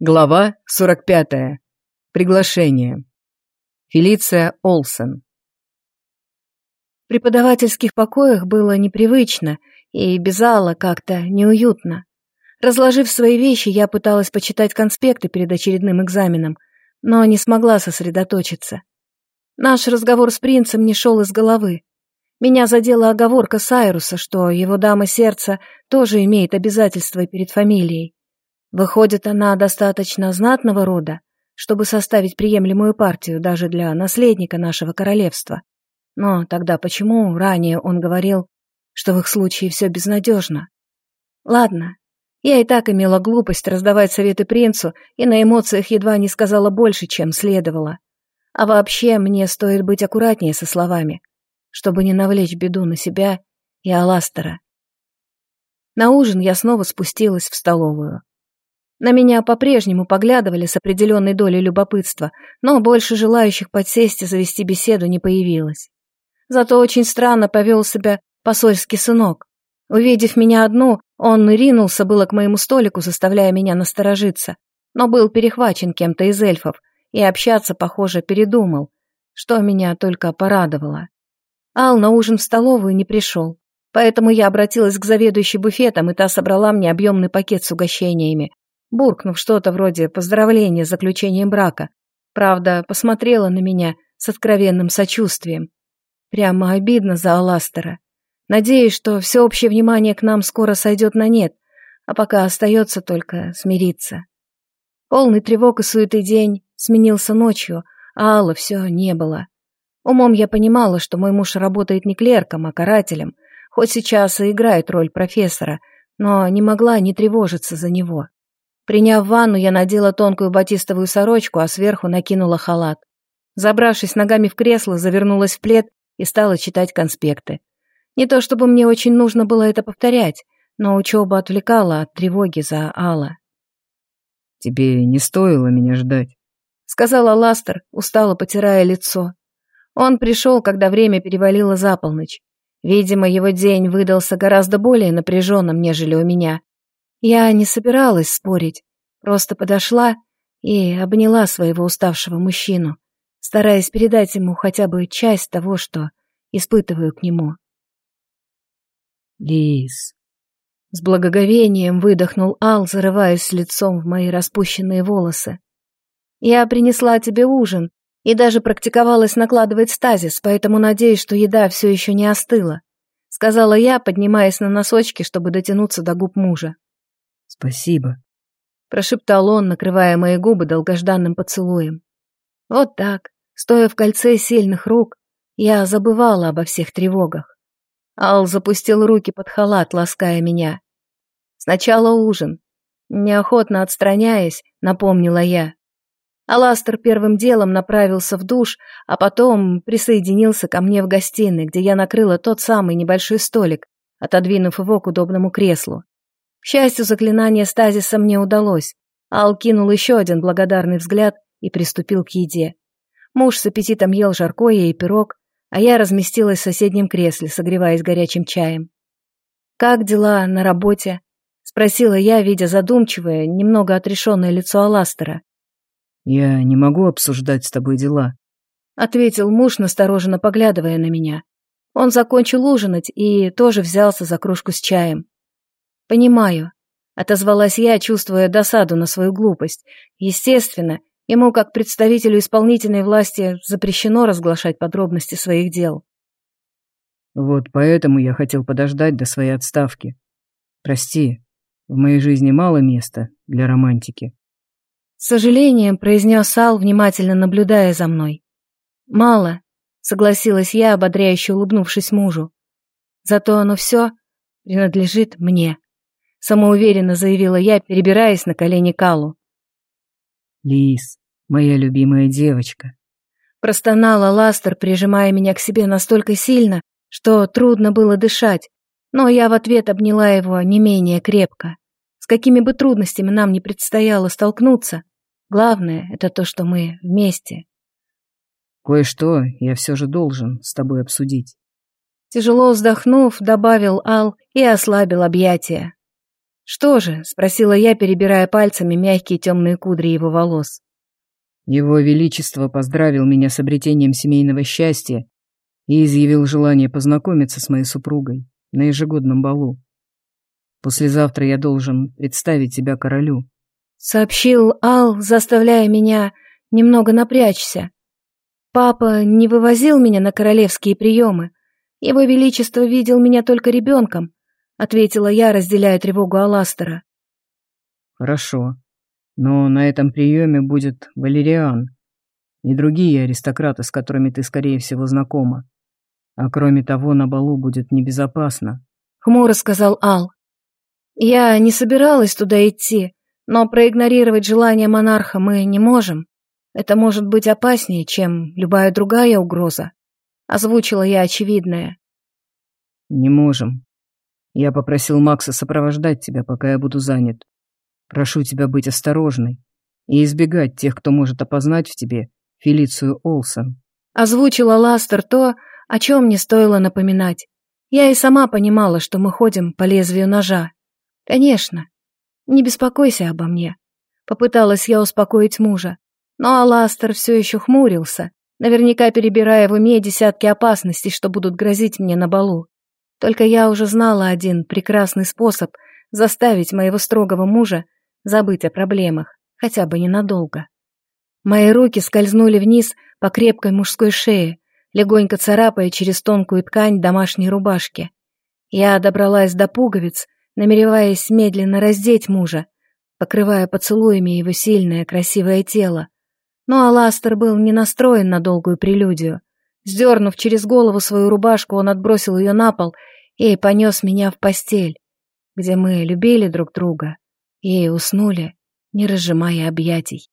Глава 45. Приглашение. Фелиция Олсен. В преподавательских покоях было непривычно и без Алла как-то неуютно. Разложив свои вещи, я пыталась почитать конспекты перед очередным экзаменом, но не смогла сосредоточиться. Наш разговор с принцем не шел из головы. Меня задела оговорка Сайруса, что его дама сердца тоже имеет обязательства перед фамилией. Выходит, она достаточно знатного рода, чтобы составить приемлемую партию даже для наследника нашего королевства. Но тогда почему ранее он говорил, что в их случае все безнадежно? Ладно, я и так имела глупость раздавать советы принцу и на эмоциях едва не сказала больше, чем следовало. А вообще мне стоит быть аккуратнее со словами, чтобы не навлечь беду на себя и Аластера. На ужин я снова спустилась в столовую. На меня по-прежнему поглядывали с определенной долей любопытства, но больше желающих подсесть и завести беседу не появилось. Зато очень странно повел себя посольский сынок. Увидев меня одну, он ринулся было к моему столику, заставляя меня насторожиться, но был перехвачен кем-то из эльфов и общаться, похоже, передумал, что меня только порадовало. Ал на ужин в столовую не пришел, поэтому я обратилась к заведующей буфетом, и та собрала мне объемный пакет с угощениями, буркнув что-то вроде поздравления с заключением брака. Правда, посмотрела на меня с откровенным сочувствием. Прямо обидно за Аластера. Надеюсь, что всеобщее внимание к нам скоро сойдет на нет, а пока остается только смириться. Полный тревог и суеты день сменился ночью, а Аллы все не было. Умом я понимала, что мой муж работает не клерком, а карателем, хоть сейчас и играет роль профессора, но не могла не тревожиться за него. Приняв ванну, я надела тонкую батистовую сорочку, а сверху накинула халат. Забравшись ногами в кресло, завернулась в плед и стала читать конспекты. Не то чтобы мне очень нужно было это повторять, но учеба отвлекала от тревоги за Алла. «Тебе не стоило меня ждать», — сказала Ластер, устало потирая лицо. Он пришел, когда время перевалило за полночь. Видимо, его день выдался гораздо более напряженным, нежели у меня. Я не собиралась спорить, просто подошла и обняла своего уставшего мужчину, стараясь передать ему хотя бы часть того, что испытываю к нему. «Лис», — с благоговением выдохнул Ал, зарываясь лицом в мои распущенные волосы. «Я принесла тебе ужин и даже практиковалась накладывать стазис, поэтому надеюсь, что еда все еще не остыла», — сказала я, поднимаясь на носочки, чтобы дотянуться до губ мужа. «Спасибо», — прошептал он, накрывая мои губы долгожданным поцелуем. Вот так, стоя в кольце сильных рук, я забывала обо всех тревогах. Ал запустил руки под халат, лаская меня. Сначала ужин. Неохотно отстраняясь, напомнила я. Аластер первым делом направился в душ, а потом присоединился ко мне в гостиной, где я накрыла тот самый небольшой столик, отодвинув его к удобному креслу. К счастью, заклинание стазиса мне удалось. Ал кинул еще один благодарный взгляд и приступил к еде. Муж с аппетитом ел жаркое и пирог, а я разместилась в соседнем кресле, согреваясь горячим чаем. «Как дела на работе?» — спросила я, видя задумчивое, немного отрешенное лицо Аластера. «Я не могу обсуждать с тобой дела», — ответил муж, настороженно поглядывая на меня. Он закончил ужинать и тоже взялся за кружку с чаем. «Понимаю», — отозвалась я, чувствуя досаду на свою глупость. Естественно, ему, как представителю исполнительной власти, запрещено разглашать подробности своих дел. «Вот поэтому я хотел подождать до своей отставки. Прости, в моей жизни мало места для романтики». С сожалением произнес Ал, внимательно наблюдая за мной. «Мало», — согласилась я, ободряюще улыбнувшись мужу. «Зато оно все принадлежит мне» самоуверенно заявила я, перебираясь на колени Калу. «Лис, моя любимая девочка», простонала Ластер, прижимая меня к себе настолько сильно, что трудно было дышать, но я в ответ обняла его не менее крепко. С какими бы трудностями нам не предстояло столкнуться, главное — это то, что мы вместе. «Кое-что я все же должен с тобой обсудить». Тяжело вздохнув, добавил Ал и ослабил объятия. «Что же?» — спросила я, перебирая пальцами мягкие темные кудри его волос. Его Величество поздравил меня с обретением семейного счастья и изъявил желание познакомиться с моей супругой на ежегодном балу. Послезавтра я должен представить тебя королю. Сообщил Ал, заставляя меня немного напрячься. Папа не вывозил меня на королевские приемы. Его Величество видел меня только ребенком, ответила я, разделяя тревогу Аластера. Хорошо, но на этом приеме будет Валериан и другие аристократы, с которыми ты, скорее всего, знакома. А кроме того, на балу будет небезопасно. Хмуро сказал Ал. Я не собиралась туда идти, но проигнорировать желание монарха мы не можем. Это может быть опаснее, чем любая другая угроза. Озвучила я очевидное. Не можем. Я попросил Макса сопровождать тебя, пока я буду занят. Прошу тебя быть осторожной и избегать тех, кто может опознать в тебе Фелицию Олсон. Озвучила Ластер то, о чем не стоило напоминать. Я и сама понимала, что мы ходим по лезвию ножа. Конечно. Не беспокойся обо мне. Попыталась я успокоить мужа. Но Аластер все еще хмурился, наверняка перебирая в уме десятки опасностей, что будут грозить мне на балу. Только я уже знала один прекрасный способ заставить моего строгого мужа забыть о проблемах, хотя бы ненадолго. Мои руки скользнули вниз по крепкой мужской шее, легонько царапая через тонкую ткань домашней рубашки. Я добралась до пуговиц, намереваясь медленно раздеть мужа, покрывая поцелуями его сильное красивое тело. Но Аластер был не настроен на долгую прелюдию. Сдернув через голову свою рубашку, он отбросил ее на пол и понес меня в постель, где мы любили друг друга и уснули, не разжимая объятий.